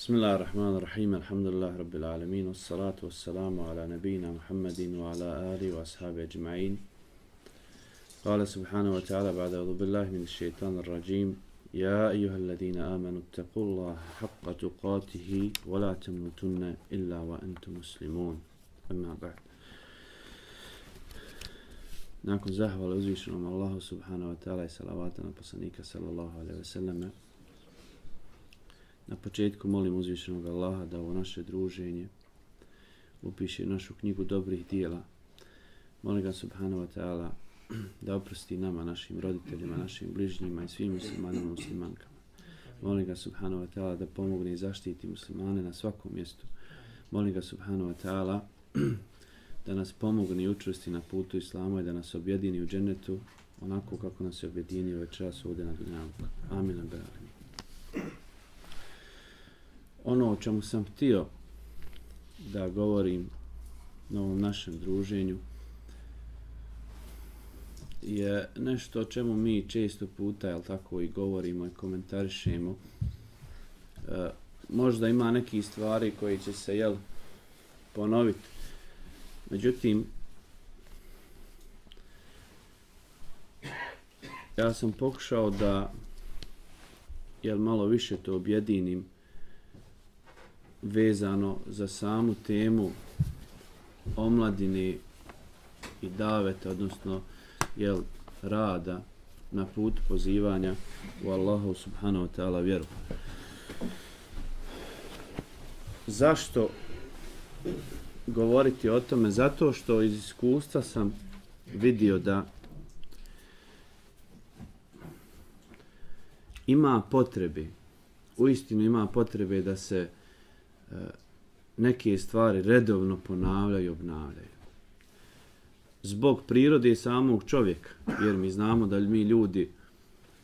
بسم الله الرحمن الرحيم الحمد لله رب العالمين والصلاة والسلام على نبينا محمد وعلى آله وأصحابه أجمعين. قال سبحانه وتعالى بعد أعوذ بالله من الشيطان الرجيم يا أيها الذين آمنوا اتقوا الله حق تقاته ولا تموتن إلا وأنتم مسلمون. أما بعد. Nakon zahvala uzvišenom Allahu subhanahu wa ta'ala i salavata na poslanika sallallahu Na početku molim uzvišenog Allaha da ovo naše druženje upiše našu knjigu dobrih dijela. Molim ga subhanahu wa ta'ala da oprosti nama, našim roditeljima, našim bližnjima i svim muslimanima i muslimankama. Molim ga subhanahu wa ta'ala da pomogne i zaštiti muslimane na svakom mjestu. Molim ga subhanahu wa ta'ala da nas pomogne i učvrsti na putu Islama i da nas objedini u džennetu onako kako nas je objedinio večeras ovdje na Dunjavu. Amin. Amin ono o čemu sam htio da govorim na ovom našem druženju je nešto o čemu mi često puta jel tako i govorimo i komentarišemo. E, možda ima neki stvari koji će se jel ponoviti međutim ja sam pokušao da jel malo više to objedinim vezano za samu temu omladine i daveta, odnosno jel, rada na put pozivanja u Allahu subhanahu wa ta'ala vjeru. Zašto govoriti o tome? Zato što iz iskustva sam vidio da ima potrebe, uistinu ima potrebe da se neke stvari redovno ponavljaju i obnavljaju. Zbog prirode samog čovjeka, jer mi znamo da mi ljudi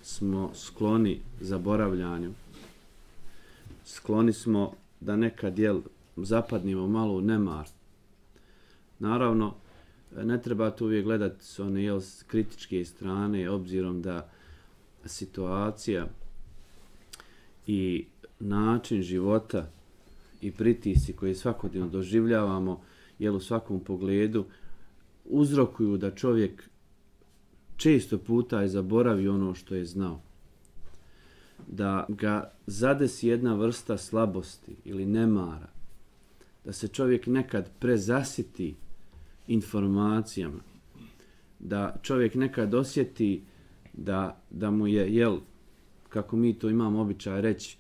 smo skloni zaboravljanju, skloni smo da nekad jel, zapadnimo malo u nemar. Naravno, ne treba tu uvijek gledati s one jel, kritičke strane, obzirom da situacija i način života i pritisci koje svakodnevno doživljavamo, jel u svakom pogledu, uzrokuju da čovjek često puta je zaboravi ono što je znao. Da ga zadesi jedna vrsta slabosti ili nemara. Da se čovjek nekad prezasiti informacijama. Da čovjek nekad osjeti da, da mu je, jel, kako mi to imamo običaj reći,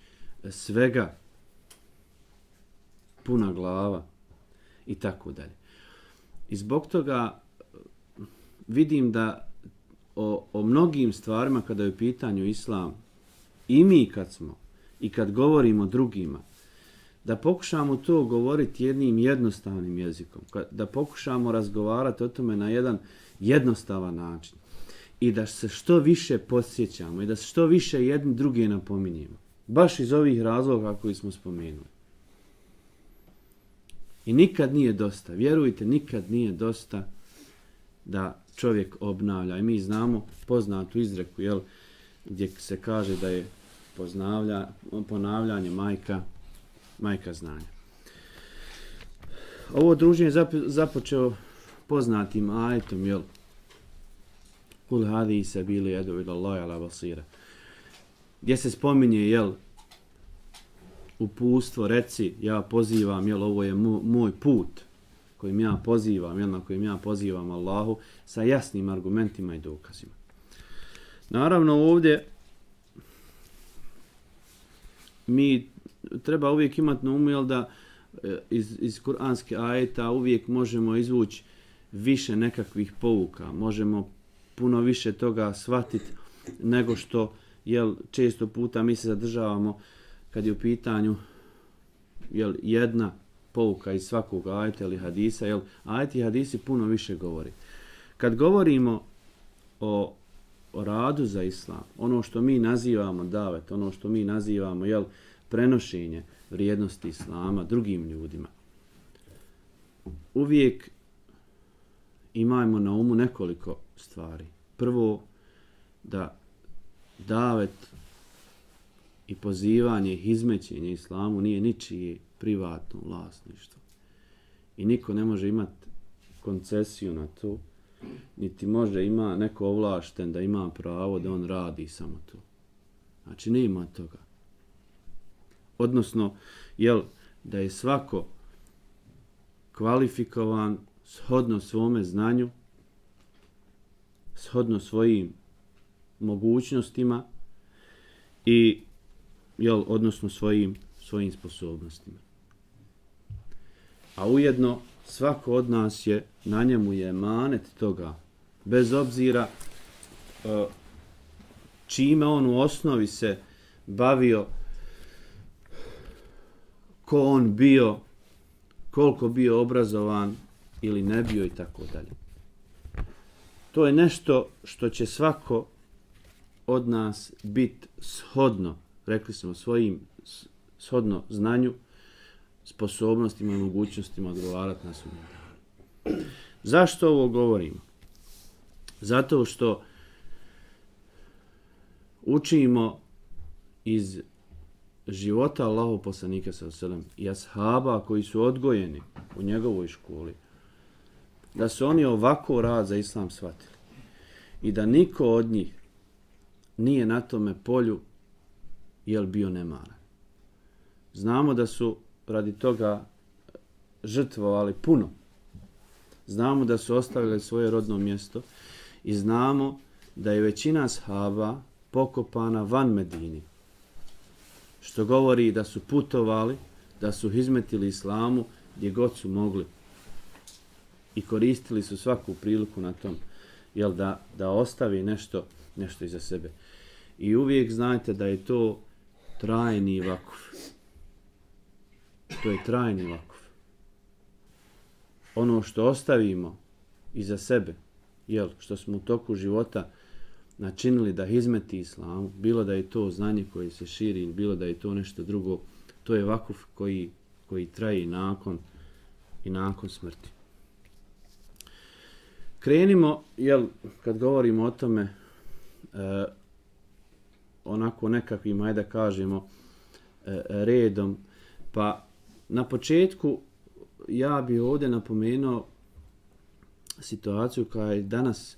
svega puna glava i tako dalje. I zbog toga eh, vidim da o, o mnogim stvarima kada je u pitanju islam i mi kad smo i kad govorimo drugima da pokušamo to govoriti jednim jednostavnim jezikom, da pokušamo razgovarati o tome na jedan jednostavan način i da se što više podsjećamo i da se što više jedni druge napominjemo. Baš iz ovih razloga koji smo spomenuli. I nikad nije dosta, vjerujte, nikad nije dosta da čovjek obnavlja. I mi znamo poznatu izreku, jel, gdje se kaže da je poznavlja, ponavljanje majka, majka znanja. Ovo druženje započeo poznatim ajetom, jel, Kul hadi se bili edu ila Allah ala basira. Gdje se spominje, jel, upustvo, reci, ja pozivam, jel, ovo je moj put kojim ja pozivam, jel, na kojim ja pozivam Allahu, sa jasnim argumentima i dokazima. Naravno, ovdje mi treba uvijek imati na umu, jel, da e, iz, iz kuranske ajeta uvijek možemo izvući više nekakvih pouka, možemo puno više toga shvatiti nego što jel, često puta mi se zadržavamo uh, kad je u pitanju jel, jedna pouka iz svakog ajta ili hadisa, jel, ajti i hadisi puno više govori. Kad govorimo o, o radu za islam, ono što mi nazivamo davet, ono što mi nazivamo jel, prenošenje vrijednosti islama drugim ljudima, uvijek imajmo na umu nekoliko stvari. Prvo, da davet i pozivanje i izmećenje islamu nije ničije privatno vlasništvo. I niko ne može imati koncesiju na to, niti može ima neko ovlašten da ima pravo da on radi samo to. Znači, nema toga. Odnosno, jel, da je svako kvalifikovan shodno svome znanju, shodno svojim mogućnostima i jel, odnosno svojim, svojim sposobnostima. A ujedno svako od nas je, na njemu je manet toga, bez obzira e, čime on u osnovi se bavio, ko on bio, koliko bio obrazovan ili ne bio i tako dalje. To je nešto što će svako od nas biti shodno, rekli smo, svojim shodno znanju, sposobnostima i mogućnostima odgovarati na sudnjem danu. Zašto ovo govorim? Zato što učimo iz života Allahov poslanika sa selam i ashaba koji su odgojeni u njegovoj školi da su oni ovako rad za islam shvatili i da niko od njih nije na tome polju jel bio nemaran. Znamo da su radi toga žrtvovali puno. Znamo da su ostavili svoje rodno mjesto i znamo da je većina shaba pokopana van Medini. Što govori da su putovali, da su izmetili islamu gdje god su mogli. I koristili su svaku priliku na tom jel, da, da ostavi nešto, nešto iza sebe. I uvijek znajte da je to trajni vakuf. To je trajni vakuf. Ono što ostavimo iza sebe, jel, što smo u toku života načinili da izmeti islamu, bilo da je to znanje koje se širi, bilo da je to nešto drugo, to je vakuf koji, koji traji nakon i nakon smrti. Krenimo, jel, kad govorimo o tome, e, onako nekakvim, ajde da kažemo, e, redom, pa na početku ja bih ovdje napomenuo situaciju koja je danas,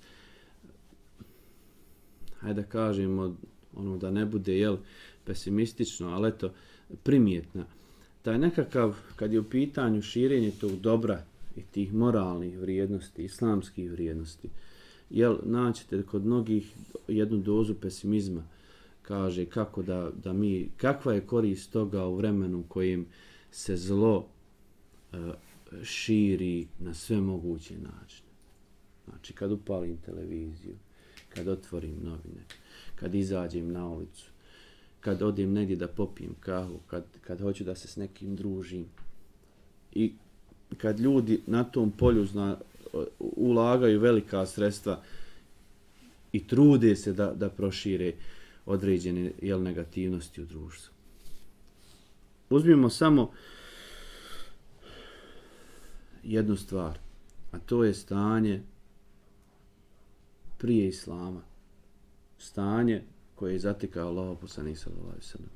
ajde da kažemo, ono da ne bude jel, pesimistično, ali eto, primjetna. Taj nekakav, kad je u pitanju širenje tog dobra i tih moralnih vrijednosti, islamskih vrijednosti, jel, naćete kod mnogih jednu dozu pesimizma, kaže kako da, da mi, kakva je korist toga u vremenu kojim se zlo e, širi na sve moguće načine. Znači, kad upalim televiziju, kad otvorim novine, kad izađem na ulicu, kad odim negdje da popijem kahu, kad, kad hoću da se s nekim družim i kad ljudi na tom polju zna, ulagaju velika sredstva i trude se da, da prošire određene jel, negativnosti u društvu. Uzmimo samo jednu stvar, a to je stanje prije Islama. Stanje koje je zatekao Allah poslanih sallallahu sallam.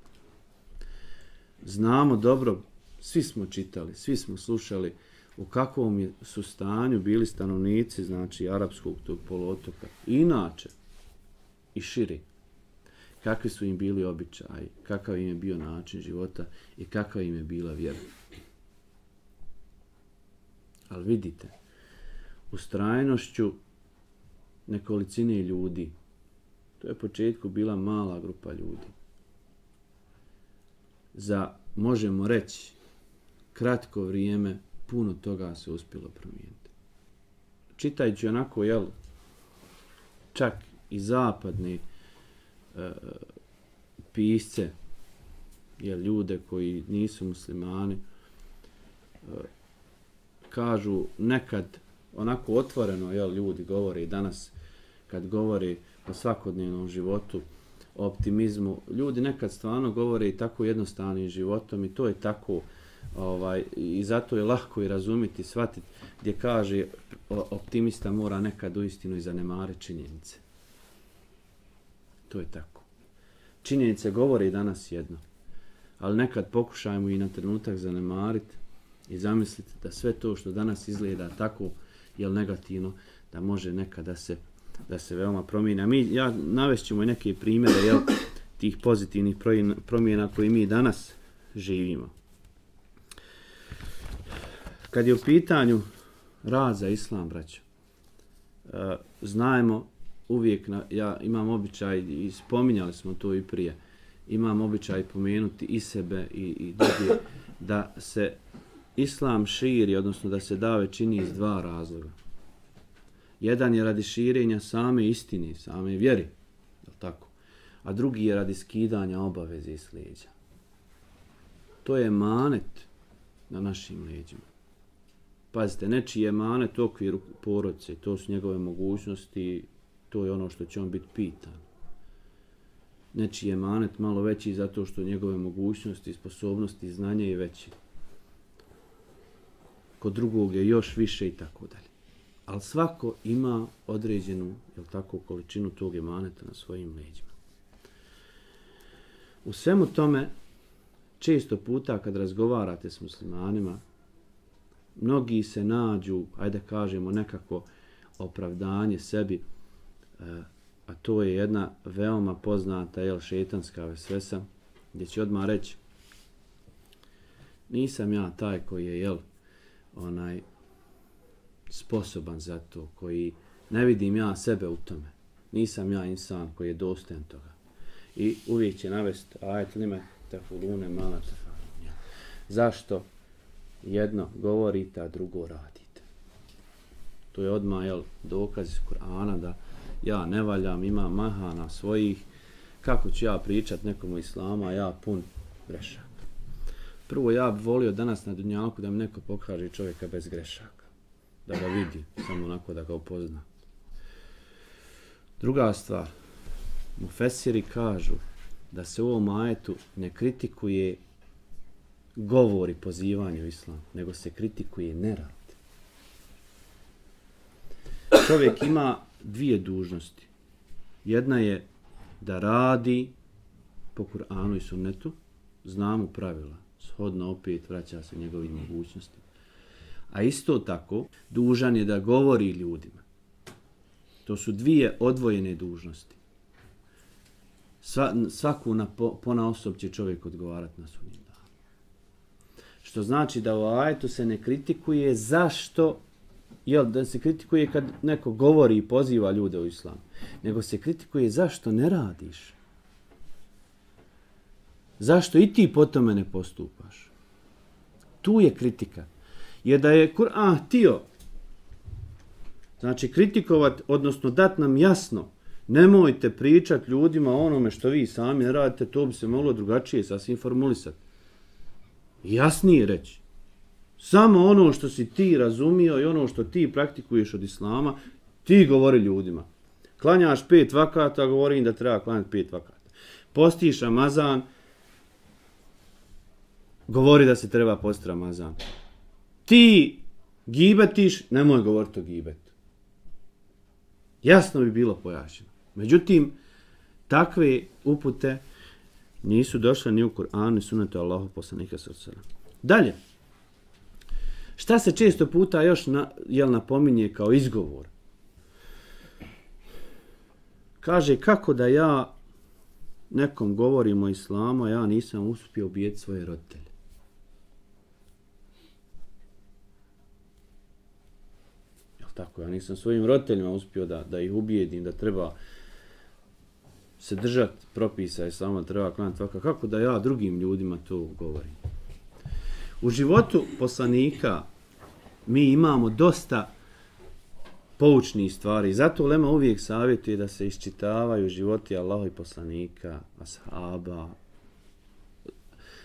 Znamo dobro, svi smo čitali, svi smo slušali u kakvom su stanju bili stanovnici, znači, arapskog tog polotoka. Inače, i širi kakvi su im bili običaji, kakav im je bio način života i kakva im je bila vjera. Ali vidite, u strajnošću nekolicine ljudi, to je početku bila mala grupa ljudi, za, možemo reći, kratko vrijeme, puno toga se uspjelo promijeniti. Čitajući onako, jel, čak i zapadni, e, pisce, je ljude koji nisu muslimani, e, kažu nekad onako otvoreno, jel, ljudi govore i danas kad govori o svakodnevnom životu, o optimizmu, ljudi nekad stvarno govore i tako jednostavnim životom i to je tako ovaj, i zato je lahko i razumiti, shvatiti gdje kaže optimista mora nekad uistinu i zanemare činjenice. To je tako. Činjenice govore i danas jedno, ali nekad pokušajmo i na trenutak zanemariti i zamisliti da sve to što danas izgleda tako je negativno, da može nekada se, da se veoma promijene. Mi, ja navešćemo i neke primjere jel, tih pozitivnih promjena koji mi danas živimo. Kad je u pitanju rad za islam, braćo, e, znajmo znajemo uvijek, na, ja imam običaj, i spominjali smo to i prije, imam običaj pomenuti i sebe i, i drugi, da se islam širi, odnosno da se dave čini iz dva razloga. Jedan je radi širenja same istine, same vjeri, je tako? a drugi je radi skidanja obaveze i slijedja. To je manet na našim leđima. Pazite, nečiji je manet u okviru porodice, to su njegove mogućnosti, to je ono što će on biti pitan. Nečiji je manet malo veći zato što njegove mogućnosti, sposobnosti znanje je veći. Kod drugog je još više i tako dalje. Ali svako ima određenu, jel tako, količinu tog emaneta na svojim leđima. U svemu tome, često puta kad razgovarate s muslimanima, mnogi se nađu, ajde kažemo, nekako opravdanje sebi, Eh, a to je jedna veoma poznata jel, šetanska vesvesa, gdje će odmah reći nisam ja taj koji je jel, onaj sposoban za to, koji ne vidim ja sebe u tome. Nisam ja insan koji je dostojan toga. I uvijek će navesti ajet lime tefulune mala tefulune. Zašto? jedno govorite, a drugo radite. To je odmah jel, dokaz iz Kur'ana da ja ne valjam, imam mahana svojih, kako ću ja pričat nekom o islamu, a ja pun grešaka. Prvo, ja bi volio danas na Dunjalku da mi neko pokaže čovjeka bez grešaka. Da ga vidi, samo onako da ga upozna. Druga stvar, mu fesiri kažu da se u ovom ajetu ne kritikuje govori pozivanje u islam, nego se kritikuje nerad. Čovjek ima dvije dužnosti. Jedna je da radi po Kur'anu i sunnetu, znamo pravila, shodno opet vraća se njegovim mogućnosti. A isto tako, dužan je da govori ljudima. To su dvije odvojene dužnosti. Sva, svaku na, po, pona osob će čovjek odgovarati na sunnitu. Što znači da u ajetu se ne kritikuje zašto, jel, da se kritikuje kad neko govori i poziva ljude u islam, nego se kritikuje zašto ne radiš. Zašto i ti po tome ne postupaš? Tu je kritika. Jer da je Kur'an htio, znači kritikovat, odnosno dat nam jasno, nemojte pričat ljudima onome što vi sami radite, to bi se moglo drugačije sasvim formulisati jasnije reći. Samo ono što si ti razumio i ono što ti praktikuješ od islama, ti govori ljudima. Klanjaš pet vakata, govori im da treba klanjati pet vakata. Postiš Ramazan, govori da se treba posti Ramazan. Ti gibetiš, nemoj govoriti o gibetu. Jasno bi bilo pojašnjeno. Međutim, takve upute nisu došle ni u Kur'anu ni sunetu Allahu poslanika srcera. Dalje. Šta se često puta još na, jel, napominje kao izgovor? Kaže, kako da ja nekom govorim o islamu, a ja nisam uspio ubijeti svoje roditelje. Jel tako? Ja nisam svojim roditeljima uspio da, da ih ubijedim, da treba se držati propisa i samo treba klanati vaka. Kako da ja drugim ljudima to govorim? U životu poslanika mi imamo dosta poučnih stvari. Zato Lema uvijek savjetuje da se isčitavaju životi Allaho i poslanika, ashaba,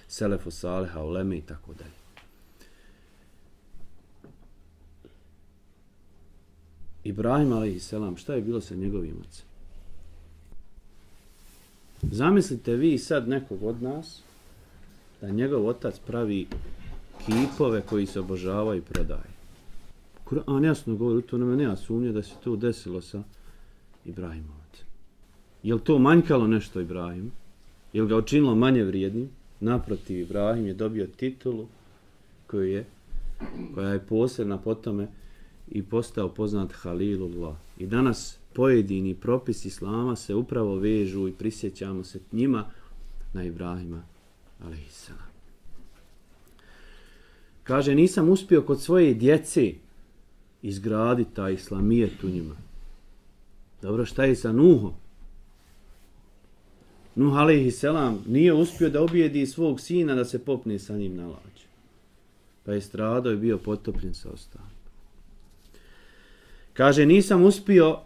selefu saleha, uleme i tako dalje. Ibrahim a.s. šta je bilo sa njegovim ocem? Zamislite vi sad nekog od nas da njegov otac pravi kipove koji se obožavaju i prodaje. Kur'an jasno govori, to nam nema sumnje da se to desilo sa Ibrahimom. Je li to manjkalo nešto Ibrahim? Je li ga učinilo manje vrijednim? Naprotiv, Ibrahim je dobio titulu koju je, koja je posebna po tome i postao poznat Halilullah. I danas pojedini propis Islama se upravo vežu i prisjećamo se njima na Ibrahima alaihissalam. Kaže, nisam uspio kod svoje djece izgraditi taj islamijet u njima. Dobro, šta je sa Nuhom? Nuh alaihi selam nije uspio da objedi svog sina da se popne sa njim na lađu. Pa je stradao i bio potopljen sa ostalim. Kaže, nisam uspio,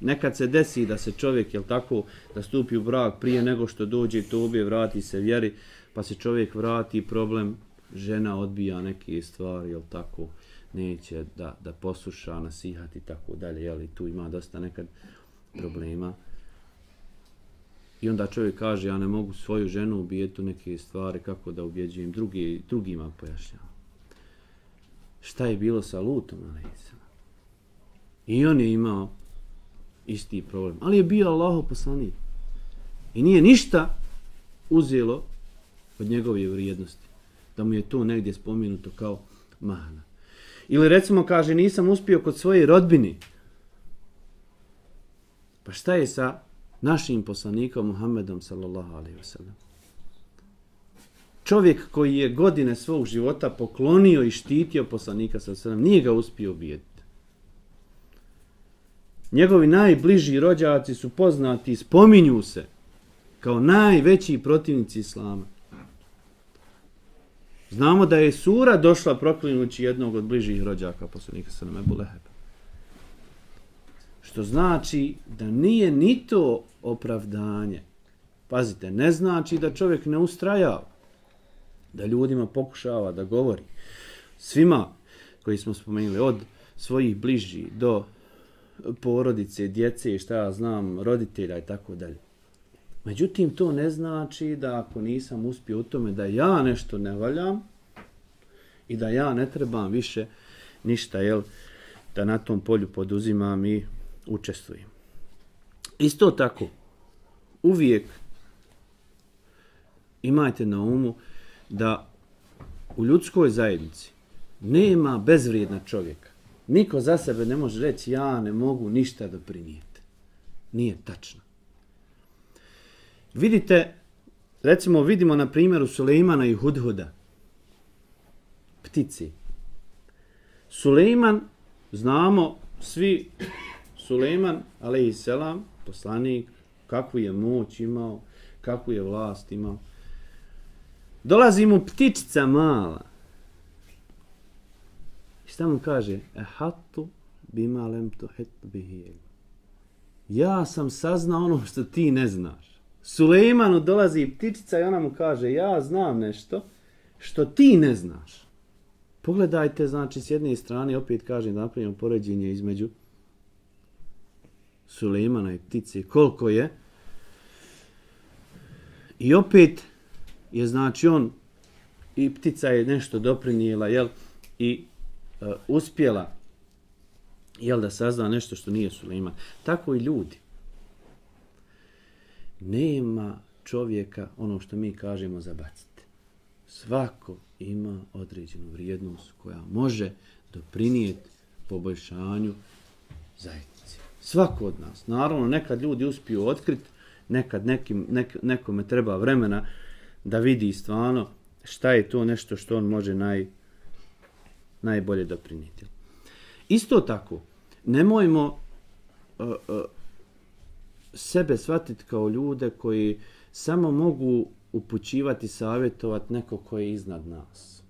nekad se desi da se čovjek, jel tako, da stupi u brak prije nego što dođe to obje, vrati se vjeri, pa se čovjek vrati problem, žena odbija neke stvari, jel tako, neće da, da posluša, nasihati i tako dalje, jel, i tu ima dosta nekad problema. I onda čovjek kaže, ja ne mogu svoju ženu ubijeti u neke stvari, kako da ubjeđujem drugi, drugima pojašnjava. Šta je bilo sa Lutom, Alisa? I on je imao isti problem. Ali je bio Allaho poslanik. I nije ništa uzelo od njegove vrijednosti. Da mu je to negdje spomenuto kao mana. Ili recimo kaže, nisam uspio kod svoje rodbine. Pa šta je sa našim poslanikom Muhammedom sallallahu alaihi wasallam. Čovjek koji je godine svog života poklonio i štitio poslanika sallallahu alaihi wasallam, nije ga uspio ubijeti. Njegovi najbliži rođaci su poznati i spominju se kao najveći protivnici Islama. Znamo da je Sura došla proklinući jednog od bližih rođaka poslanika sallallahu Ebu Leheba. Što znači da nije ni to opravdanje. Pazite, ne znači da čovjek ne ustrajao, da ljudima pokušava da govori. Svima koji smo spomenuli, od svojih bliži do porodice, djece i šta ja znam, roditelja i tako dalje. Međutim, to ne znači da ako nisam uspio u tome da ja nešto ne valjam i da ja ne trebam više ništa, jel, da na tom polju poduzimam i učestvujem. Isto tako, uvijek imajte na umu da u ljudskoj zajednici nema bezvrijedna čovjeka. Niko za sebe ne može reći ja ne mogu ništa da. Nije tačno. Vidite, recimo vidimo na primjeru Sulejmana i Hudhuda. Ptici. Sulejman, znamo svi Sulejman, alaihi selam, poslanik, kakvu je moć imao, kakvu je vlast imao. Dolazi mu ptičica mala. I šta mu kaže? E hatu bima lem to hetu. Ja sam saznao ono što ti ne znaš. Sulejmanu dolazi ptičica i ona mu kaže ja znam nešto što ti ne znaš. Pogledajte, znači, s jedne strane, opet kažem, napravimo poređenje između Sulejmana i ptice, koliko je. I opet je znači on i ptica je nešto doprinijela, jel, i e, uspjela jel, da sazna nešto što nije Sulejman. Tako i ljudi. Nema čovjeka, ono što mi kažemo, zabaciti. Svako ima određenu vrijednost koja može doprinijeti poboljšanju zajednice. Svako od nas. Naravno, nekad ljudi uspiju otkriti, nekad nekim, nek, nekome treba vremena da vidi stvarno šta je to nešto što on može naj, najbolje doprinijeti. Isto tako, nemojmo uh, uh, sebe shvatiti kao ljude koji samo mogu upućivati, savjetovati neko koji je iznad nas.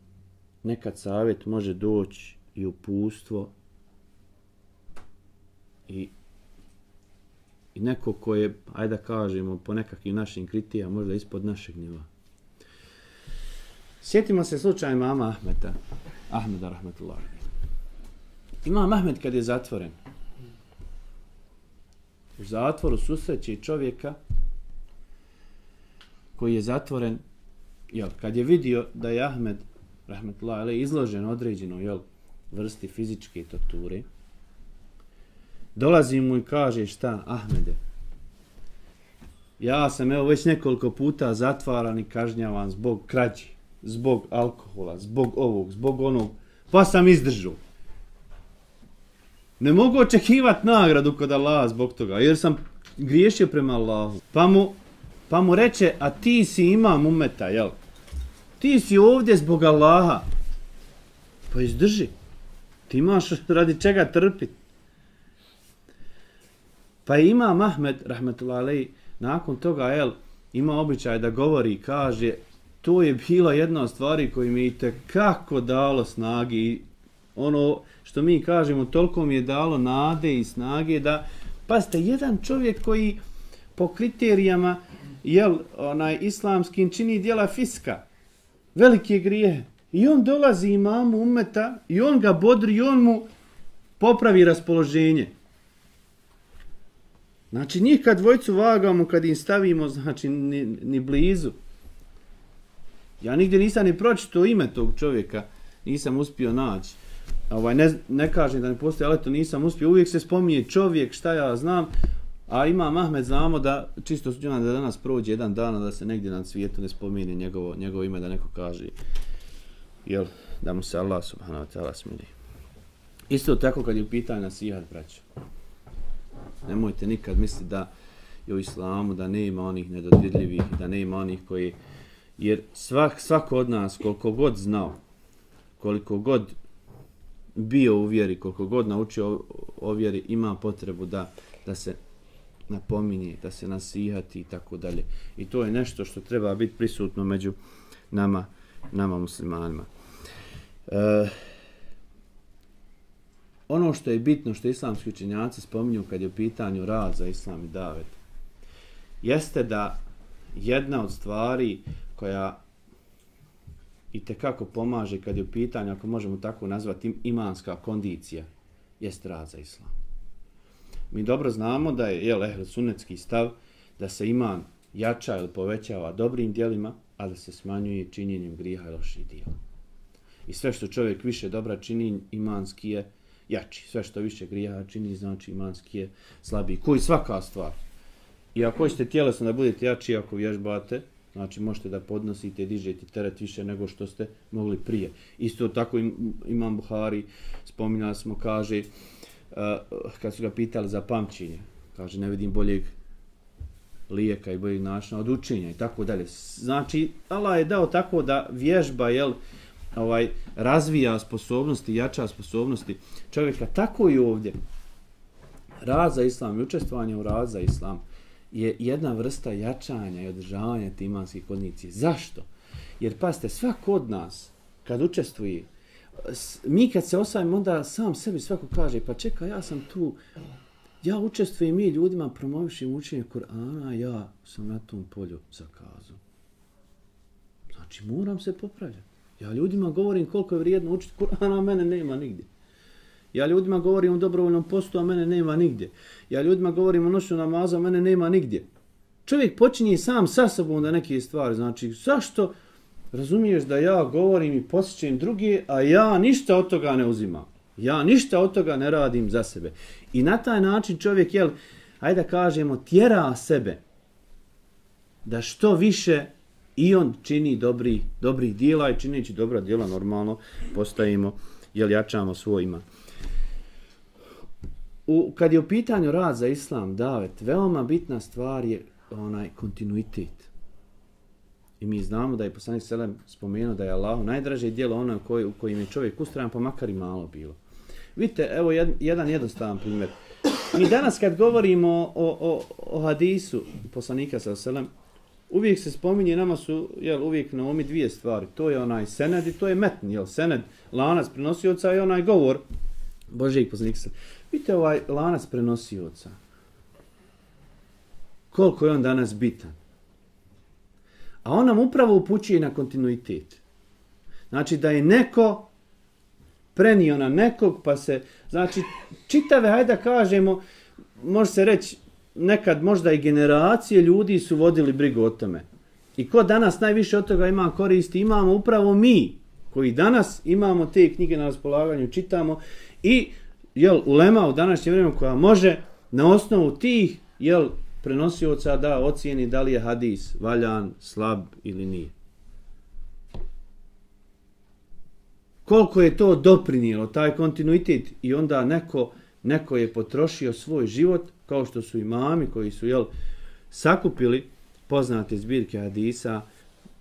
Nekad savjet može doći i upustvo i i neko ko je, ajde da kažemo, po nekakvim našim kritijama, možda ispod našeg niva. Sjetimo se slučaj mama Ahmeta, Ahmeda Rahmetullah. Imam Ahmed kad je zatvoren, u zatvoru susreće čovjeka koji je zatvoren, jel, kad je vidio da je Ahmed, rahmetullah, ali, izložen određeno, jel, vrsti fizičke torture, dolazi mu i kaže šta, Ahmede, ja sam evo već nekoliko puta zatvaran i kažnjavan zbog krađi, zbog alkohola, zbog ovog, zbog onog, pa sam izdržao. Ne mogu očekivati nagradu kod Allaha zbog toga, jer sam griješio prema Allahu. Pa mu, pa mu reče, a ti si imam umeta, jel? Ti si ovdje zbog Allaha. Pa izdrži. Ti imaš radi čega trpit. Pa ima Mahmed, rahmetullahi alej, nakon toga, jel, ima običaj da govori i kaže, to je bila jedna od stvari koji mi je kako dalo snagi i ono što mi kažemo, toliko mi je dalo nade i snage da, pazite, jedan čovjek koji po kriterijama, jel, onaj, islamskim čini dijela fiska, velike grije, i on dolazi imamu umeta, i on ga bodri, i on mu popravi raspoloženje. Znači, njih kad dvojcu vagamo, kad im stavimo, znači, ni, ni blizu. Ja nigdje nisam ni pročito ime tog čovjeka, nisam uspio naći. Ovaj, ne, ne kažem da ne postoji, ali to nisam uspio. Uvijek se spominje čovjek, šta ja znam, a ima Mahmed, znamo da, čisto suđena da danas prođe jedan dan, da se negdje na svijetu ne spominje njegovo, njegovo ime, da neko kaže, jel, da mu se Allah subhanahu wa ta'ala smiri. Isto tako kad je u pitanju nasihat, braću. Nemojte nikad misliti da je u islamu da ne ima onih nedodirljivih, da ne ima onih koji... Jer svak, svako od nas, koliko god znao, koliko god bio u vjeri, koliko god naučio o vjeri, ima potrebu da, da se napominje, da se nasihati i tako dalje. I to je nešto što treba biti prisutno među nama, nama muslimanima. E, ono što je bitno što islamski učenjaci spominju kad je u pitanju rad za islam i davet, jeste da jedna od stvari koja i te kako pomaže kad je u pitanju, ako možemo tako nazvati, imanska kondicija, je rad za islam. Mi dobro znamo da je, jel, ehl, sunetski stav, da se iman jača ili povećava dobrim dijelima, a da se smanjuje činjenjem griha i loših dijela. I sve što čovjek više dobra čini, imanski je jači. Sve što više grija čini, znači imanski je slabiji. Koji svaka stvar. I ako hoćete tjelesno da budete jači, ako vježbate, znači možete da podnosite i dižete teret više nego što ste mogli prije. Isto tako imam Buhari, spominjali smo, kaže, uh, kad su ga pitali za pamćenje, kaže, ne vidim boljeg lijeka i boljeg načina od učenja i tako dalje. Znači, Allah je dao tako da vježba, jel, ovaj razvija sposobnosti, jača sposobnosti čovjeka, tako i ovdje. Rad za islam i učestvovanje u rad za islam je jedna vrsta jačanja i održavanja timanskih kondicije. Zašto? Jer pazite, svak od nas kad učestvuje, mi kad se osvajamo, onda sam sebi svako kaže, pa čekaj, ja sam tu, ja učestvujem i ljudima promovišim učenje Kur'ana, ja sam na tom polju zakazu. Znači, moram se popravljati. Ja ljudima govorim koliko je vrijedno učiti Kur'ana, a mene nema nigdje. Ja ljudima govorim o dobrovoljnom postu, a mene nema nigdje. Ja ljudima govorim o noću namaza, a mene nema nigdje. Čovjek počinje sam sa sobom da neke stvari. Znači, zašto razumiješ da ja govorim i posjećam druge, a ja ništa od toga ne uzimam. Ja ništa od toga ne radim za sebe. I na taj način čovjek, jel, ajde da kažemo, tjera sebe da što više i on čini dobri, dobri dijela i čineći dobra dijela normalno postajemo, jel jačamo svoj iman. U, kad je u pitanju rad za islam, davet, veoma bitna stvar je onaj kontinuitet. I mi znamo da je poslanik Selem spomenuo da je Allah najdraže dijelo ono koji, u kojim je čovjek ustrajan, pa makar i malo bilo. Vidite, evo jed, jedan jednostavan primjer. Mi danas kad govorimo o, o, o hadisu poslanika Selem, uvijek se spominje, nama su jel, uvijek na omi dvije stvari. To je onaj sened i to je metn, jel, sened, lanac prenosioca i onaj govor Božijeg poslanika. Vidite ovaj lanac prenosioca. Koliko je on danas bitan. A on nam upravo upućuje na kontinuitet. Znači da je neko prenio na nekog, pa se, znači, čitave, hajde da kažemo, može se reći, nekad možda i generacije ljudi su vodili brigu o tome. I ko danas najviše od toga ima koristi, imamo upravo mi, koji danas imamo te knjige na raspolaganju, čitamo i jel, ulema u današnje vrijeme koja može na osnovu tih jel, prenosioca da ocijeni da li je hadis valjan, slab ili nije. Koliko je to doprinijelo, taj kontinuitet i onda neko, neko je potrošio svoj život kao što su imami koji su jel, sakupili poznate zbirke hadisa,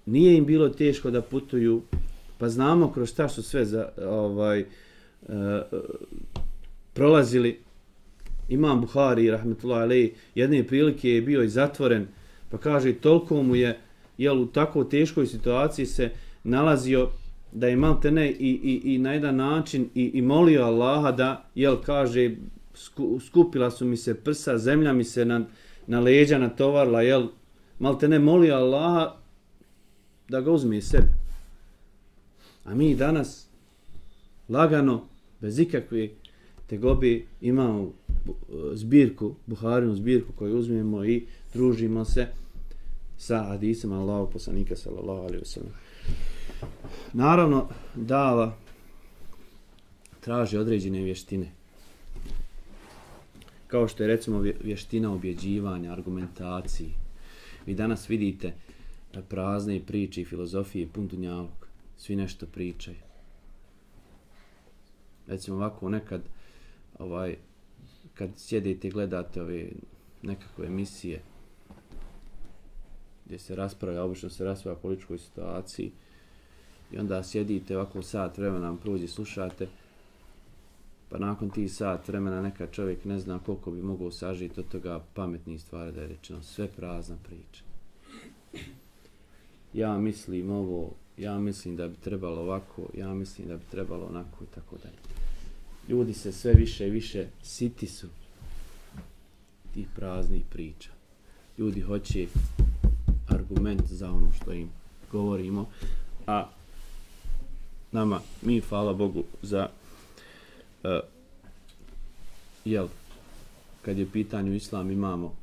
nije im bilo teško da putuju, pa znamo kroz šta su sve za, ovaj, uh, prolazili. Imam Buhari, rahmetullahi alej, jedne prilike je bio i zatvoren, pa kaže, toliko mu je, jel, u tako teškoj situaciji se nalazio da je malte ne i, i, i na jedan način i, i molio Allaha da, jel, kaže, skupila su mi se prsa, zemlja mi se na, na leđa natovarla, jel, malte ne molio Allaha da ga uzme sebi. A mi danas lagano, bez ikakve tegobi, imamo eh, zbirku, Buharinu zbirku koju uzmemo i družimo se sa hadisima Allahu poslanika sallallahu alaihi wasallam. Naravno, dava traži određene vještine. Kao što je recimo vještina objeđivanja, argumentaciji. Vi danas vidite prazne priče i filozofije, pun dunjavog. Svi nešto pričaju. Recimo ovako nekad, ovaj, kad sjedite i gledate ove nekakve emisije gdje se raspravlja, obično se raspravlja o političkoj situaciji, i onda sjedite ovako sat vremena vam prođe, slušate, pa nakon tih sat vremena neka čovjek ne zna koliko bi mogao sažiti od toga pametnih stvari da je rečeno, sve prazna priča. Ja mislim ovo, ja mislim da bi trebalo ovako, ja mislim da bi trebalo onako i tako dalje. Ljudi se sve više i više siti su tih praznih priča. Ljudi hoće argument za ono što im govorimo, a nama, mi, hvala Bogu, za uh, jel, kad je pitanju islam, imamo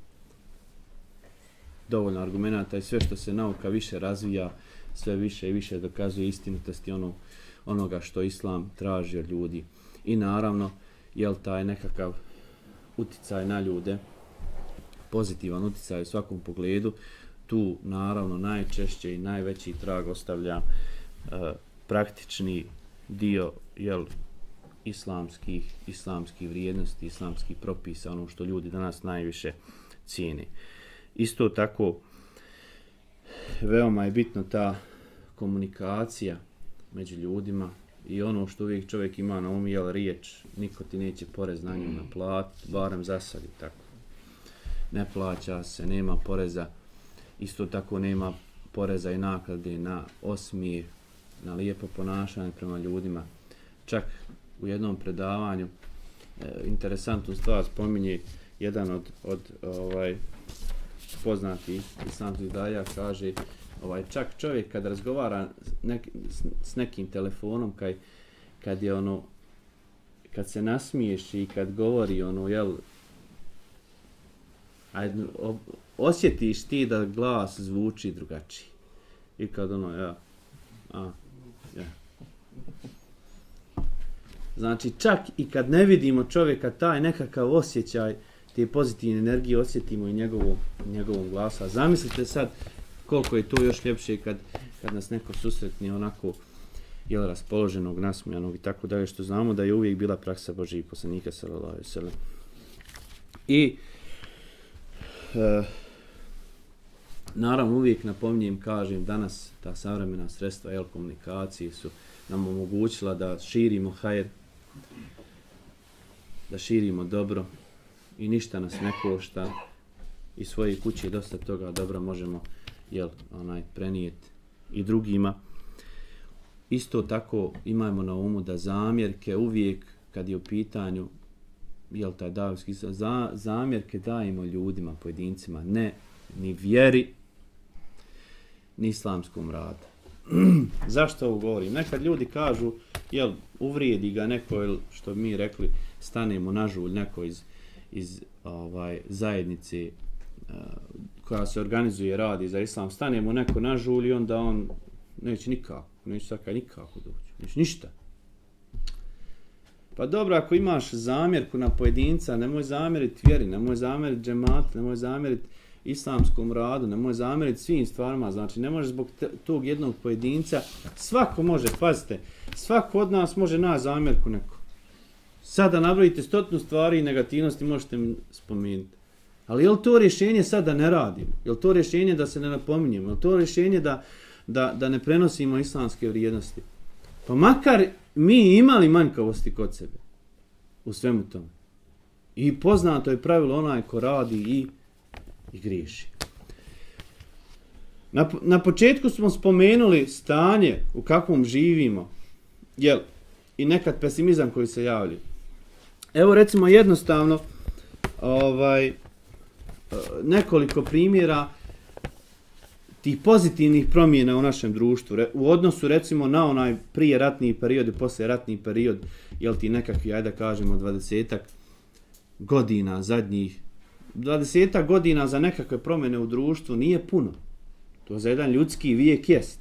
dovoljno argumenta i sve što se nauka više razvija, sve više i više dokazuje istinitosti ono, onoga što islam traži od ljudi. I naravno, jel taj nekakav uticaj na ljude, pozitivan uticaj u svakom pogledu, tu naravno najčešće i najveći trag ostavlja e, praktični dio jel, islamskih, islamskih vrijednosti, islamskih propisa, ono što ljudi danas najviše cijene. Isto tako, veoma je bitno ta komunikacija među ljudima i ono što uvijek čovjek ima na umu, jel riječ, niko ti neće porez na njim naplat, barem za sad i tako. Ne plaća se, nema poreza, isto tako nema poreza i naklade na osmijeh, na lijepo ponašanje prema ljudima. Čak u jednom predavanju e, interesantnu stvar spominje jedan od, od ovaj poznati islamskih daja kaže ovaj čak čovjek kad razgovara nek, s, s nekim telefonom kad, kad je ono kad se nasmiješ i kad govori ono jel ajde, osjetiš ti da glas zvuči drugačiji i kad ono ja a Znači, čak i kad ne vidimo čovjeka, taj nekakav osjećaj, te pozitivne energije osjetimo i njegovom, njegovom glasa. Zamislite sad koliko je to još ljepše kad, kad nas neko susretni onako jel, raspoloženog, nasmijanog i tako dalje, što znamo da je uvijek bila praksa Božih poslanika, sallallahu alejhi ve sellem. I e, naravno uvijek napominjem, kažem, danas ta savremena sredstva jel, komunikacije su nam omogućila da širimo hajer, da širimo dobro i ništa nas ne košta i svoje kuće dosta toga dobro možemo jel, onaj, prenijeti i drugima. Isto tako imajmo na umu da zamjerke uvijek kad je u pitanju jel taj davski za, zamjerke dajemo ljudima, pojedincima, ne ni vjeri, ni islamskom radu. Zašto ovo govorim? Nekad ljudi kažu, jel, uvrijedi ga neko, jel, što mi rekli, stanemo na žulj, neko iz, iz ovaj zajednice uh, koja se organizuje, radi za islam, stanemo neko na žulj i onda on neće nikako, neće sakaj nikako doći, neće ništa. Pa dobro, ako imaš zamjerku na pojedinca, nemoj zamjeriti vjeri, nemoj zamjeriti džemat, nemoj zamjeriti islamskom radu, nemoj zamjeriti svim stvarima, znači ne može zbog tog jednog pojedinca, svako može, pazite, svako od nas može na zamjerku neko. Sada nabrojite stotnu stvari i negativnosti možete mi spomenuti. Ali je li to rješenje sad da ne radimo? Je li to rješenje da se ne napominjemo? Je li to rješenje da, da, da ne prenosimo islamske vrijednosti? Pa makar mi imali manjkavosti kod sebe u svemu tome. I poznato je pravilo onaj ko radi i, i griješi. Na, na početku smo spomenuli stanje u kakvom živimo. Jel? I nekad pesimizam koji se javlja. Evo recimo jednostavno ovaj Eh, nekoliko primjera tih pozitivnih promjena u našem društvu u odnosu recimo na onaj prije ratni period i posle ratni period jel ti nekakvi ajde da kažemo 20 godina zadnjih 20 godina za nekakve promjene u društvu nije puno. To za jedan ljudski vijek jest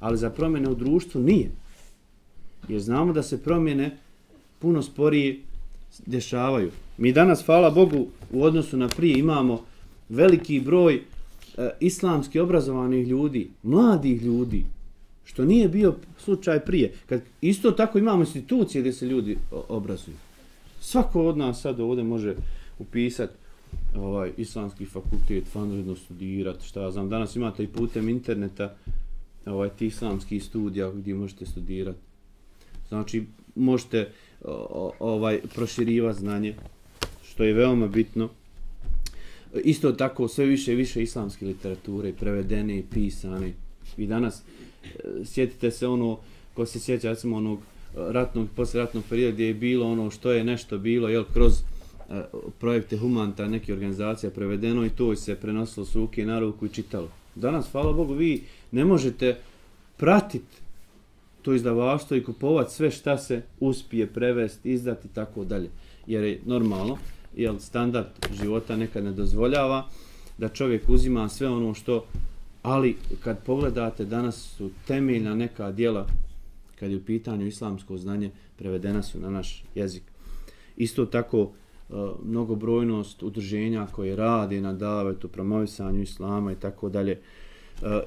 ali za promjene u društvu nije. Jer znamo da se promjene puno sporije dešavaju mi danas hvala Bogu u odnosu na prije imamo veliki broj e, islamski obrazovanih ljudi, mladih ljudi, što nije bio slučaj prije. Kad isto tako imamo institucije gdje se ljudi obrazuju. Svako od nas sad ovdje može upisati ovaj islamski fakultet, vanredno studirati, šta ja znam. Danas imate i putem interneta ovaj ti islamski studija gdje možete studirati. Znači, možete ovaj proširivati znanje, što je veoma bitno isto tako sve više i više islamske literature prevedene i pisane i danas e, sjetite se ono ko se sjeća recimo onog ratnog posleratnog perioda gdje je bilo ono što je nešto bilo jel kroz e, projekte Humanta neke organizacija prevedeno i to se prenosilo s ruke na ruku i čitalo. Danas, hvala Bogu, vi ne možete pratiti to izdavaštvo i kupovati sve šta se uspije prevesti, izdati i tako dalje. Jer je normalno, jel, standard života nekad ne dozvoljava da čovjek uzima sve ono što ali kad pogledate danas su temeljna neka dijela kad je u pitanju islamsko znanje prevedena su na naš jezik isto tako e, mnogobrojnost udruženja koje radi na davetu, promovisanju islama i tako dalje. E,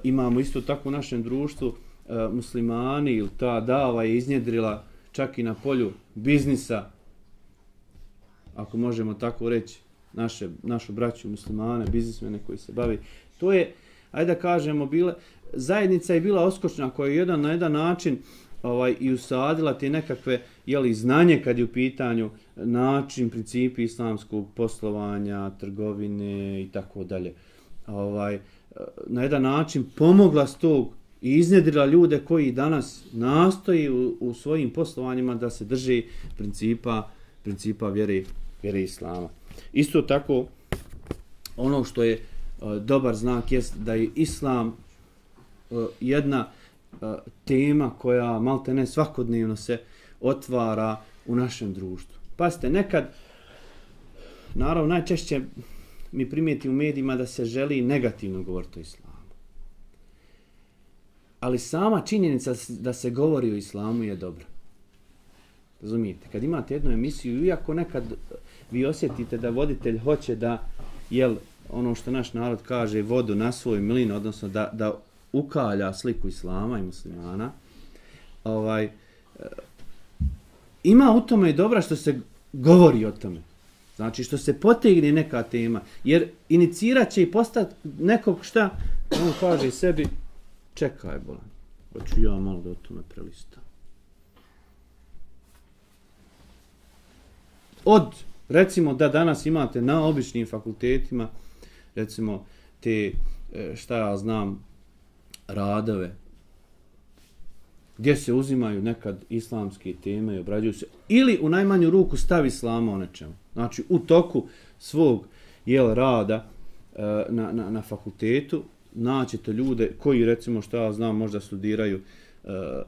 imamo isto tako u našem društvu e, muslimani ili ta dava je iznjedrila čak i na polju biznisa ako možemo tako reći, naše, našu braću muslimane, biznismene koji se bavi. To je, ajde da kažemo, bile, zajednica je bila oskočna koja je jedan na jedan način ovaj i usadila te nekakve jeli, znanje kad je u pitanju način, principi islamskog poslovanja, trgovine i tako dalje. Ovaj, na jedan način pomogla s tog i iznedrila ljude koji danas nastoji u, u svojim poslovanjima da se drži principa principa vjere vjere Islama. Isto tako, ono što je uh, dobar znak jest da je Islam uh, jedna uh, tema koja malte ne svakodnevno se otvara u našem društvu. Pazite, nekad, naravno, najčešće mi primijeti u medijima da se želi negativno govoriti o islamu. Ali sama činjenica da se govori o islamu je dobra. Razumijete? Kad imate jednu emisiju, iako nekad vi osjetite da voditelj hoće da, jel, ono što naš narod kaže, vodu na svoj mlin, odnosno da, da ukalja sliku islama i muslimana, ovaj, ima u tome i dobra što se govori o tome. Znači što se potegne neka tema, jer inicirat će i postati nekog šta, on kaže sebi, čekaj bolan, pa hoću ja malo da o tome prelistam. Od recimo da danas imate na običnim fakultetima recimo te e, šta ja znam radove gdje se uzimaju nekad islamske teme i obrađuju se ili u najmanju ruku stavi islama o nečemu. Znači u toku svog jel rada e, na, na, na fakultetu naćete ljude koji recimo šta ja znam možda studiraju Eh,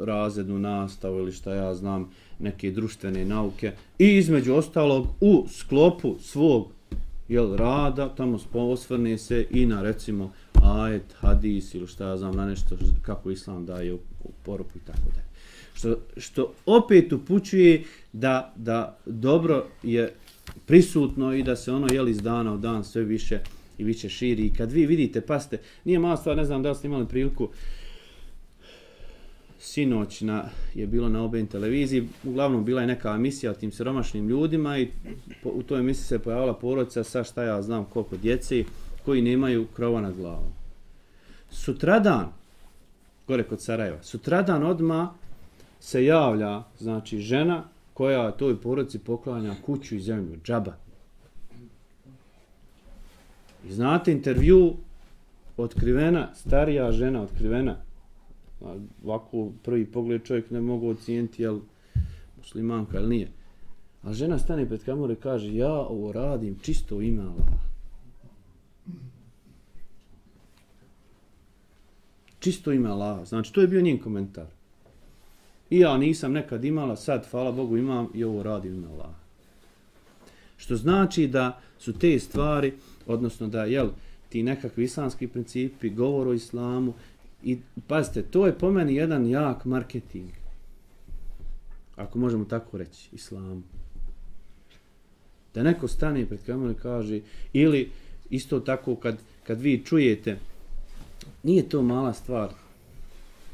razrednu nastavu ili šta ja znam, neke društvene nauke i između ostalog u sklopu svog jel, rada, tamo osvrne se i na recimo ajet, hadis ili šta ja znam na nešto kako islam daje u, u poruku i tako dalje. Što, što opet upućuje da, da dobro je prisutno i da se ono jeli iz dana u dan sve više i više širi. I kad vi vidite, paste, nije mala stvar, ne znam da li ste imali priliku, sinoć na, je bilo na OBN televiziji, uglavnom bila je neka emisija o tim siromašnim ljudima i po, u toj emisiji se pojavila porodica sa šta ja znam koliko djeci koji nemaju krova nad glavom. Sutradan, gore kod Sarajeva, sutradan odma se javlja, znači žena koja toj porodici poklanja kuću i zemlju, džaba. I znate intervju otkrivena, starija žena otkrivena, ovako prvi pogled čovjek ne mogu ocijeniti jel muslimanka ili nije. A žena stane pred kameru i kaže ja ovo radim čisto u ime Allah. Čisto ime Allah. Znači to je bio njen komentar. I ja nisam nekad imala, sad hvala Bogu imam i ovo radim ime Allah. Što znači da su te stvari, odnosno da jel, ti nekakvi islamski principi, govor o islamu, I pazite, to je po meni jedan jak marketing. Ako možemo tako reći, islam. Da neko stane pred kamerom i kaže, ili isto tako kad, kad vi čujete, nije to mala stvar,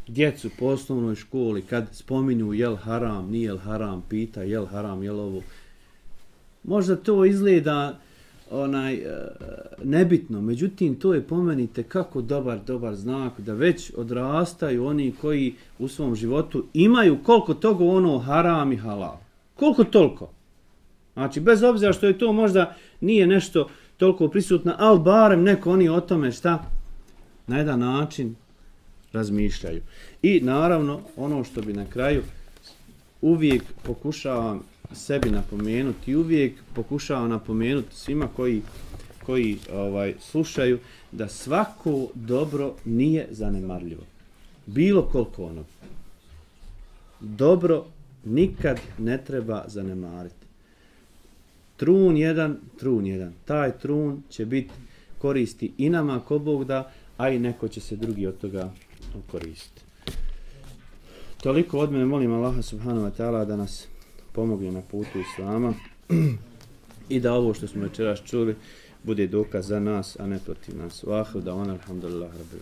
djecu po osnovnoj školi, kad spominju jel haram, nije jel haram, pita jel haram, jel ovo, možda to izgleda, onaj e, nebitno, međutim to je pomenite kako dobar dobar znak da već odrastaju oni koji u svom životu imaju koliko toga ono haram i halal. Koliko toliko. Znači bez obzira što je to možda nije nešto toliko prisutno, al barem neko oni o tome šta na jedan način razmišljaju. I naravno ono što bi na kraju uvijek pokušavam sebi napomenuti i uvijek pokušavam napomenuti svima koji koji ovaj slušaju da svako dobro nije zanemarljivo. Bilo koliko ono. Dobro nikad ne treba zanemariti. Trun jedan, trun jedan. Taj trun će biti koristi i nama ko Bog da, a i neko će se drugi od toga koristiti. Toliko od mene molim Allaha subhanahu wa ta'ala da nas pomogne na putu Islama i da ovo što smo večeras čuli bude dokaz za nas, a ne protiv nas. Vahru da on, alhamdulillah, rabbil